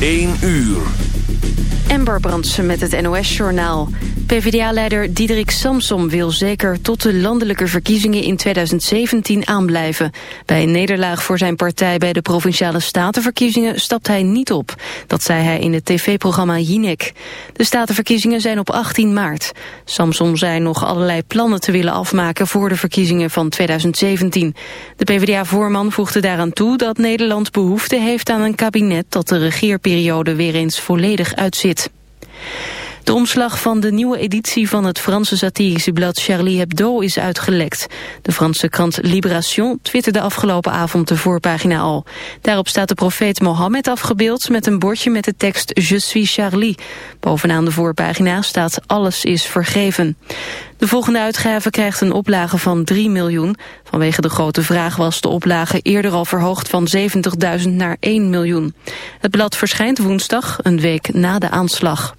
1 uur. Ember Brandsen met het NOS-journaal. PvdA-leider Diederik Samsom wil zeker tot de landelijke verkiezingen in 2017 aanblijven. Bij een nederlaag voor zijn partij bij de Provinciale Statenverkiezingen stapt hij niet op. Dat zei hij in het tv-programma Jinek. De Statenverkiezingen zijn op 18 maart. Samsom zei nog allerlei plannen te willen afmaken voor de verkiezingen van 2017. De PvdA-voorman voegde daaraan toe dat Nederland behoefte heeft aan een kabinet dat de regeerperiode weer eens volledig uitzit. De omslag van de nieuwe editie van het Franse satirische blad Charlie Hebdo is uitgelekt. De Franse krant Libération twitterde afgelopen avond de voorpagina al. Daarop staat de profeet Mohammed afgebeeld met een bordje met de tekst Je suis Charlie. Bovenaan de voorpagina staat alles is vergeven. De volgende uitgave krijgt een oplage van 3 miljoen. Vanwege de grote vraag was de oplage eerder al verhoogd van 70.000 naar 1 miljoen. Het blad verschijnt woensdag, een week na de aanslag.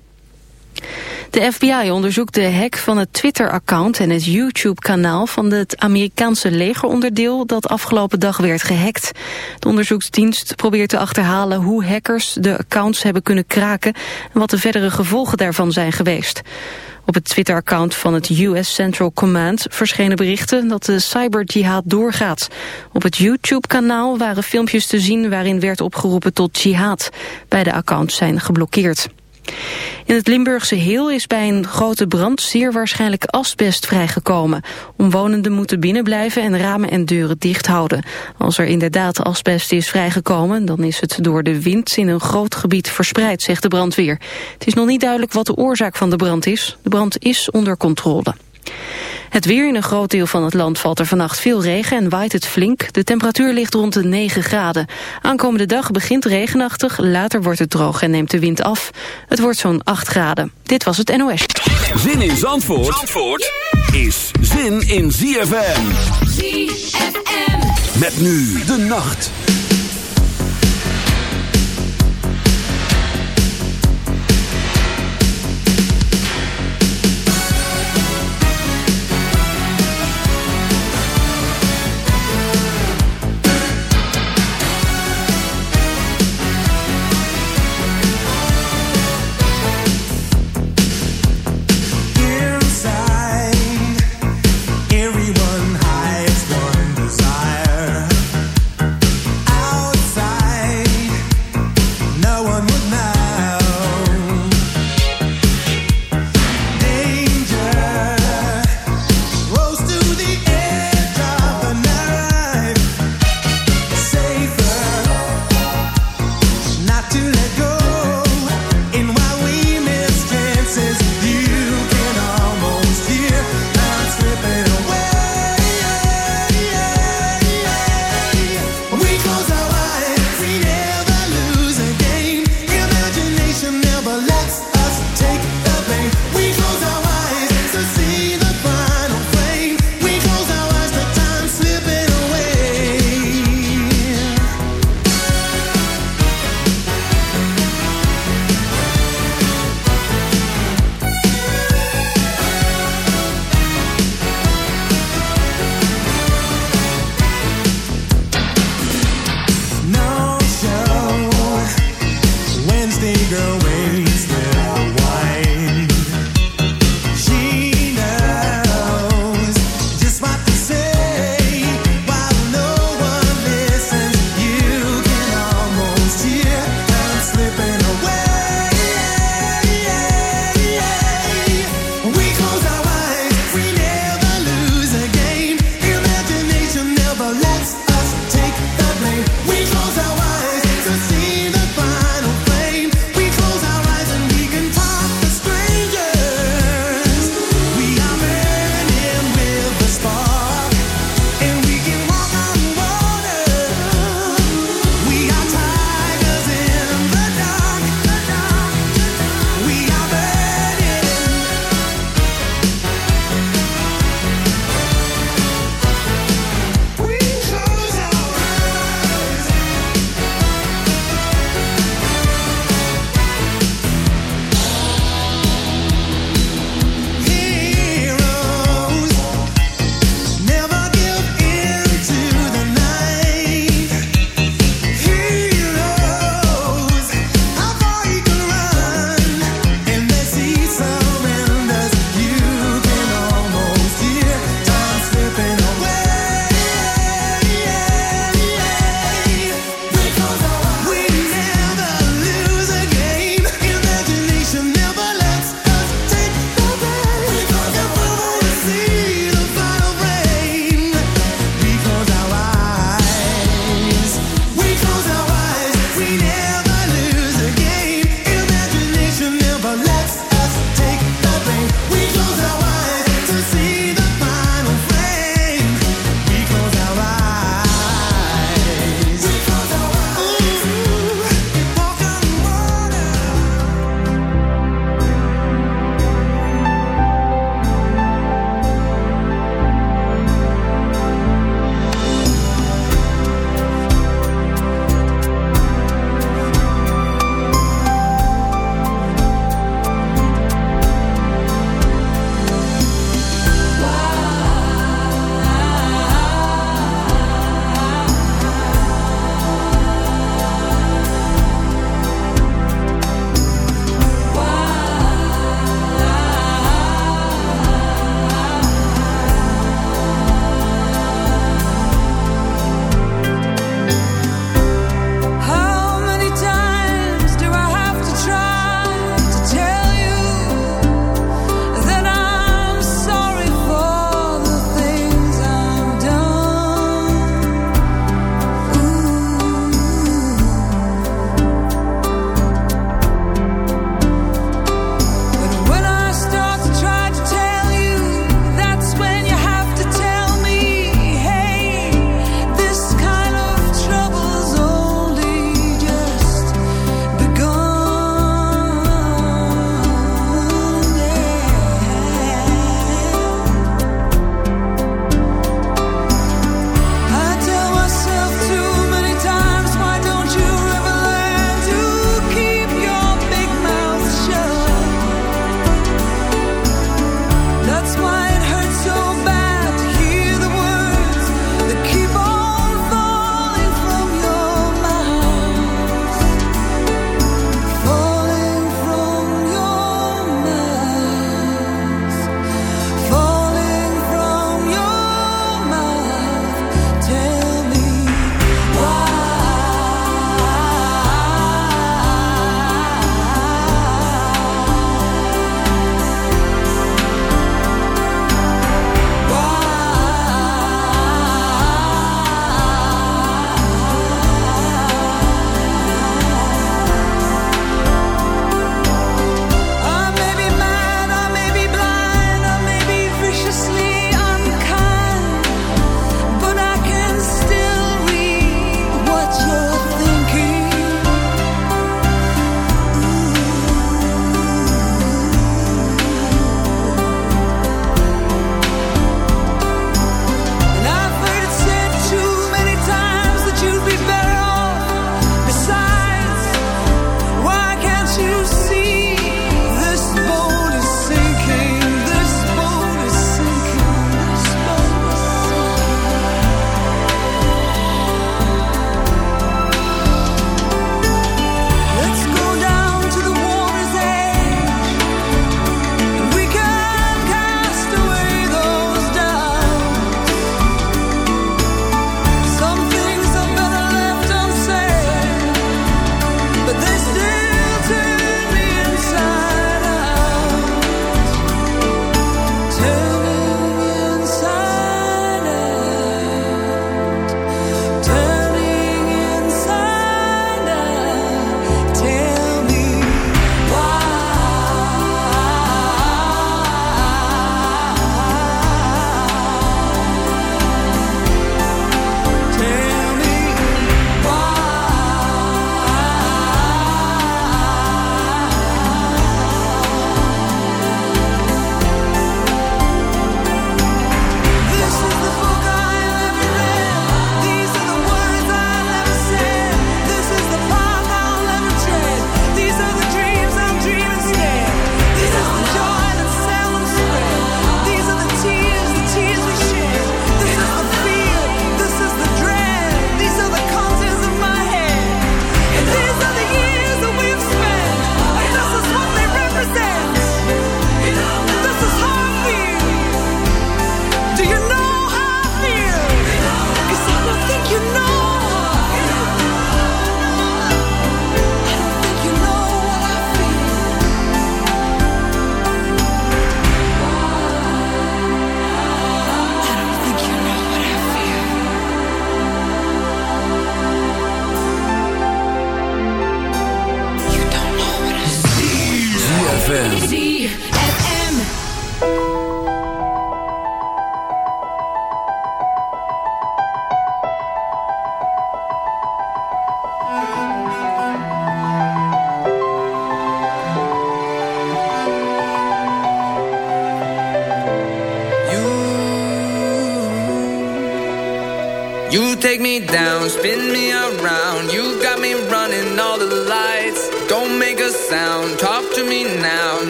De FBI onderzoekt de hack van het Twitter-account en het YouTube-kanaal van het Amerikaanse legeronderdeel dat afgelopen dag werd gehackt. De onderzoeksdienst probeert te achterhalen hoe hackers de accounts hebben kunnen kraken en wat de verdere gevolgen daarvan zijn geweest. Op het Twitter-account van het US Central Command verschenen berichten dat de cyberjihad doorgaat. Op het YouTube-kanaal waren filmpjes te zien waarin werd opgeroepen tot jihad. Beide accounts zijn geblokkeerd. In het Limburgse Heel is bij een grote brand zeer waarschijnlijk asbest vrijgekomen. Omwonenden moeten binnenblijven en ramen en deuren dicht houden. Als er inderdaad asbest is vrijgekomen, dan is het door de wind in een groot gebied verspreid, zegt de brandweer. Het is nog niet duidelijk wat de oorzaak van de brand is. De brand is onder controle. Het weer in een groot deel van het land valt er vannacht veel regen en waait het flink. De temperatuur ligt rond de 9 graden. Aankomende dag begint regenachtig, later wordt het droog en neemt de wind af. Het wordt zo'n 8 graden. Dit was het NOS. Zin in Zandvoort, Zandvoort is zin in ZFM. ZFM. Met nu de nacht. girl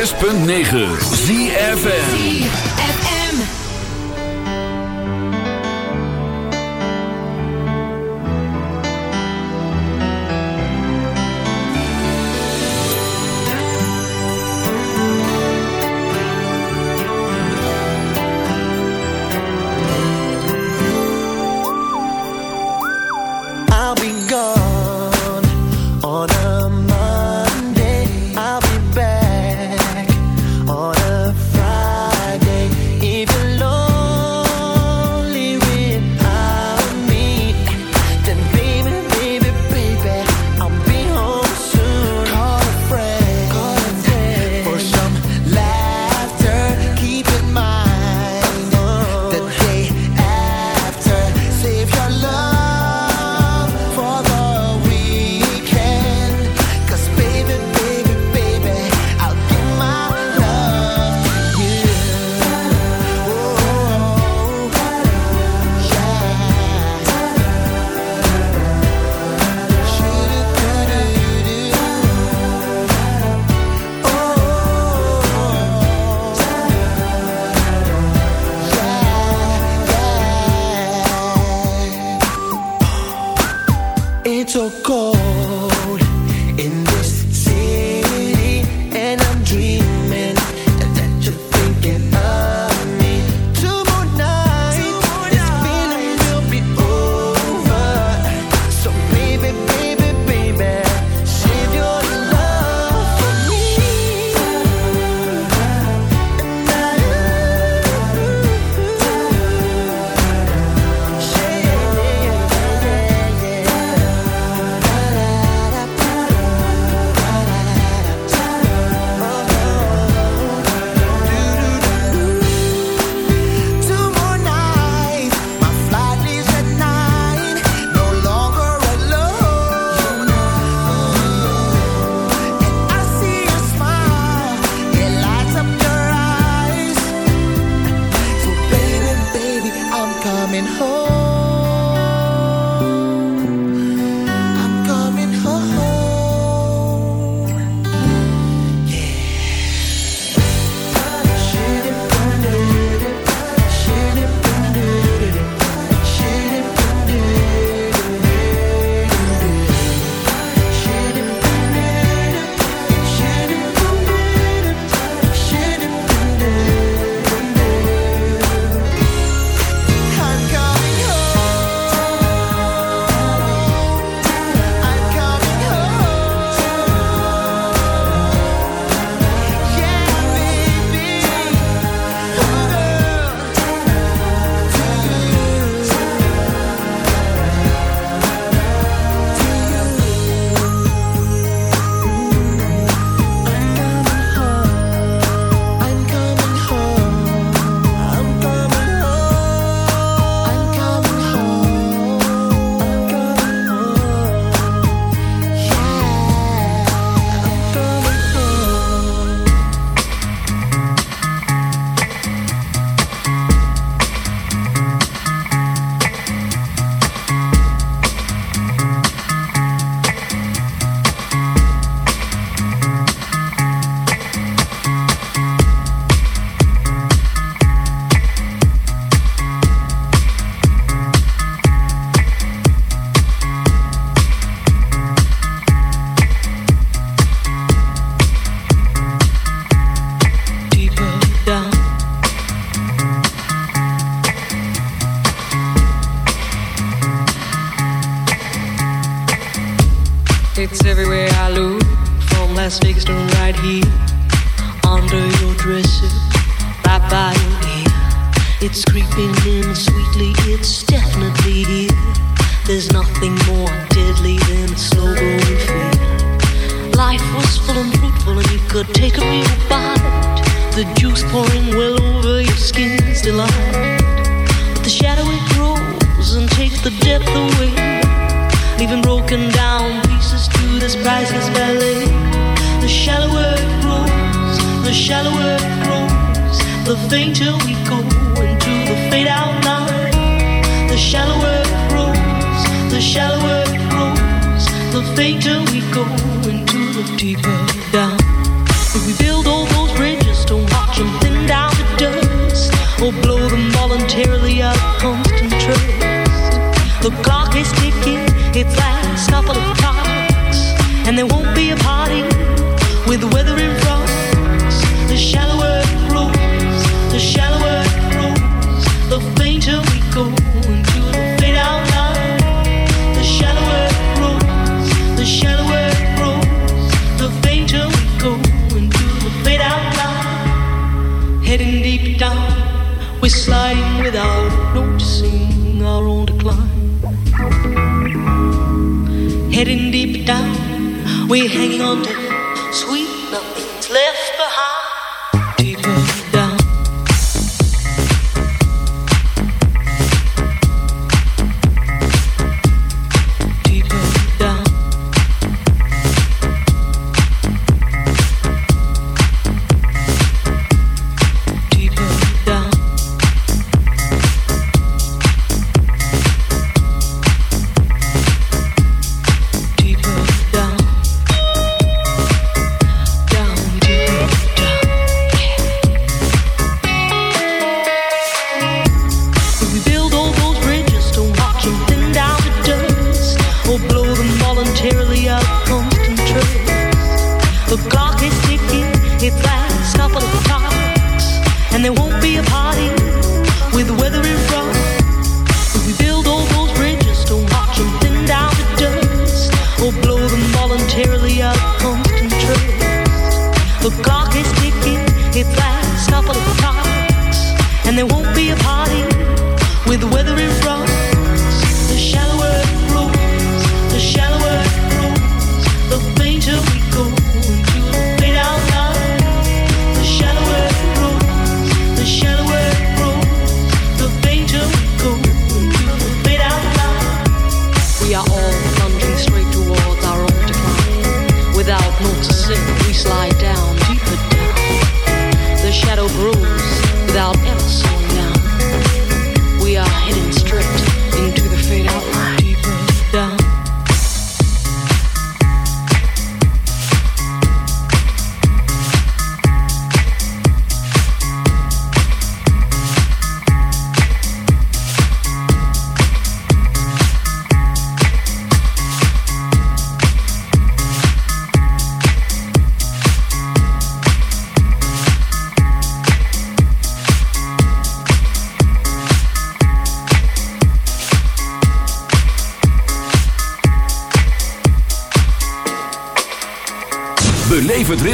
106.9 deep down, we're hanging on to sweet nothing's left.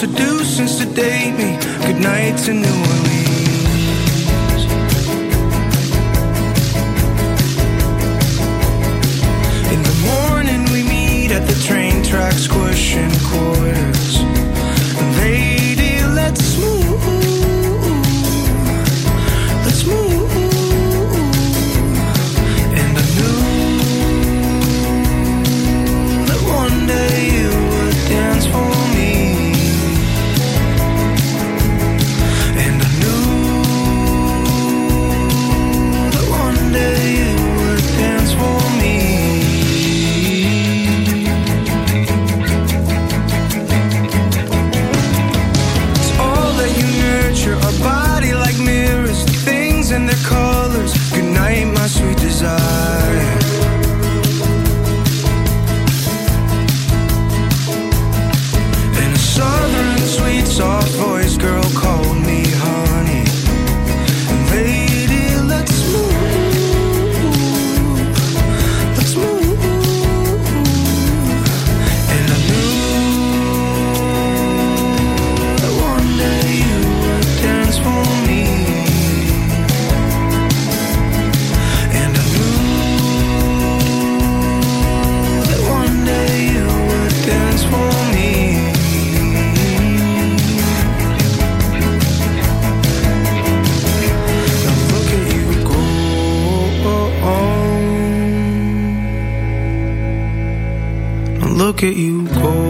seduce and sedate me. Good night to New Orleans. Look at you go.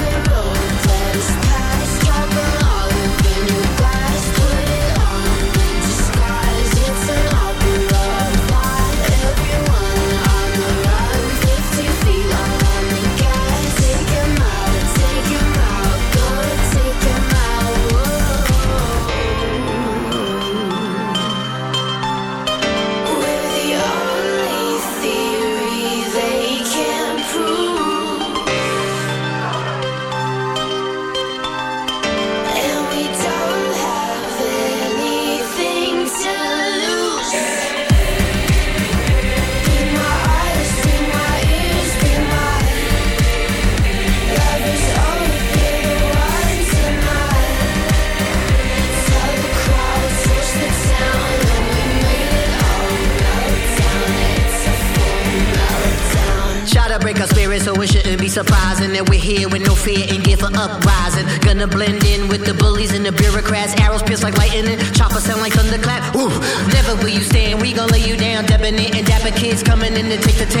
Gonna blend in with the bullies and the bureaucrats. Arrows pierce like lightning, choppers sound like thunderclap. Woo! Never will you stand, we gon' lay you down. Debonair and dapper kids coming in to take the town.